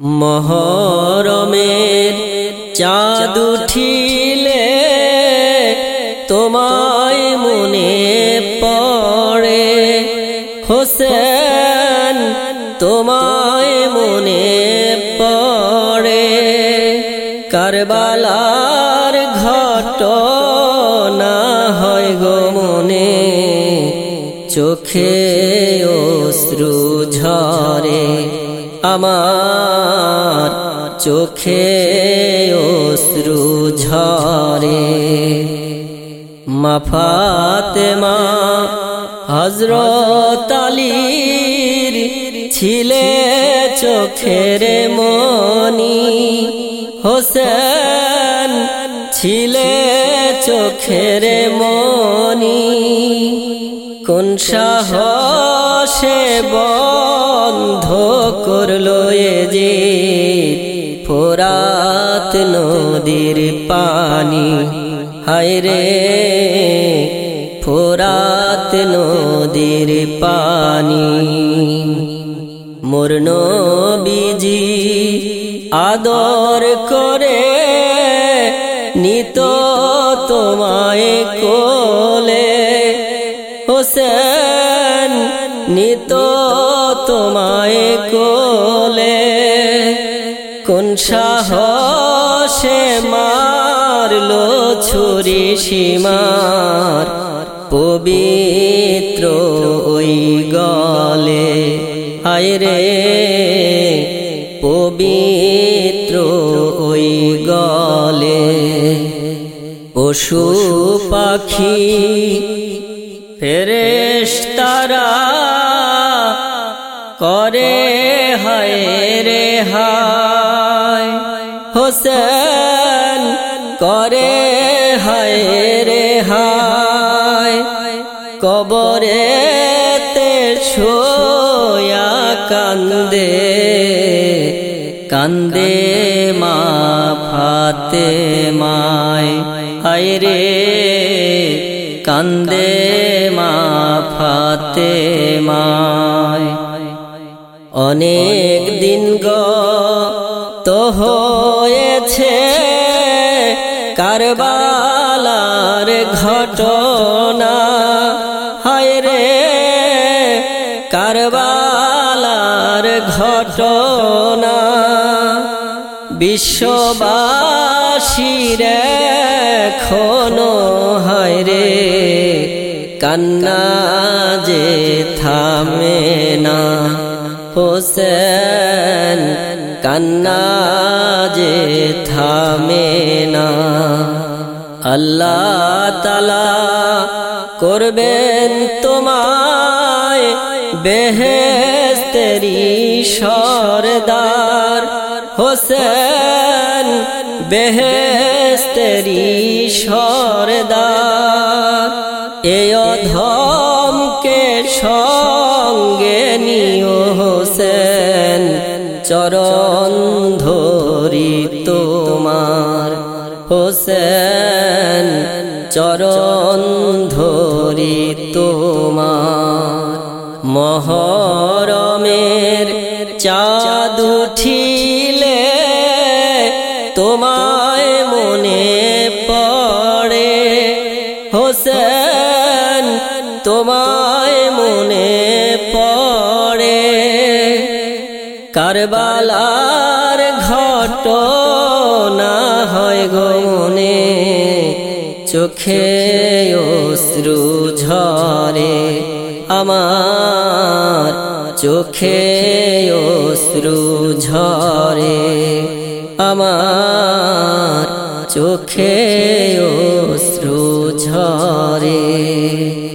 মহরমের চাঁদ উঠিলে তোমায় মনে পড়ে। হোসেন, তোমায় মনে পড়ে। কারবালার ঘট না হয় গো মনে। চোখে অশ্রু ঝরে। আমার চোখে অশ্রু ঝরে। মাফাতে মা হজরত আলীর ছিলে চোখের মনি হোসেন ছিলে চোখের মনি কোন সাহসে বন্ধ করল এ যে ফোরাত নদীর পানি। হায় রে, ফোরাত নদীর পানি। মূর্ণ বিজি আদর করে নিত তোমায় কোলে। হোসেন নিত কোন সাহসে মারলো ছুরি সীমার? পবিত্র ওই গলে। হায় রে, পবিত্র ওই গলে। পশু পাখি ফেরেশ তারা করে হায় রে, হায়। হোসেন করে হায় রে হায় কবরে তে শোয়া কান্দে কান্দে মা ফাতে মায় হায় রে, কান্দে মা ফাতে মায় অনেক দিন গ তো হয়েছে। কারবালার ঘটনা। হায় রে, কারবালার ঘটনা। বিশ্ববাসীর এখনও হায় রে, কান্না যে থামে না। হোসেন কান্না যে থামে না। আল্লাহ তালা করবেন তোমায় বেহেস্তেরি সরদার। হোসেন বেহেস্তেরি সরদার। এ অধমকে সঙ্গে নিও হোসেন। চরণ হোসেন চরণ ধরি তোমার। মহরমের চাঁদ উঠিলে তোমায় মনে পড়ে। হোসেন তোমায় কারবালার ঘট না হয় গো চোখে অশ্রু ঝরে। আমার চোখে অশ্রু ঝরে। আমার চোখে অশ্রু ঝরে।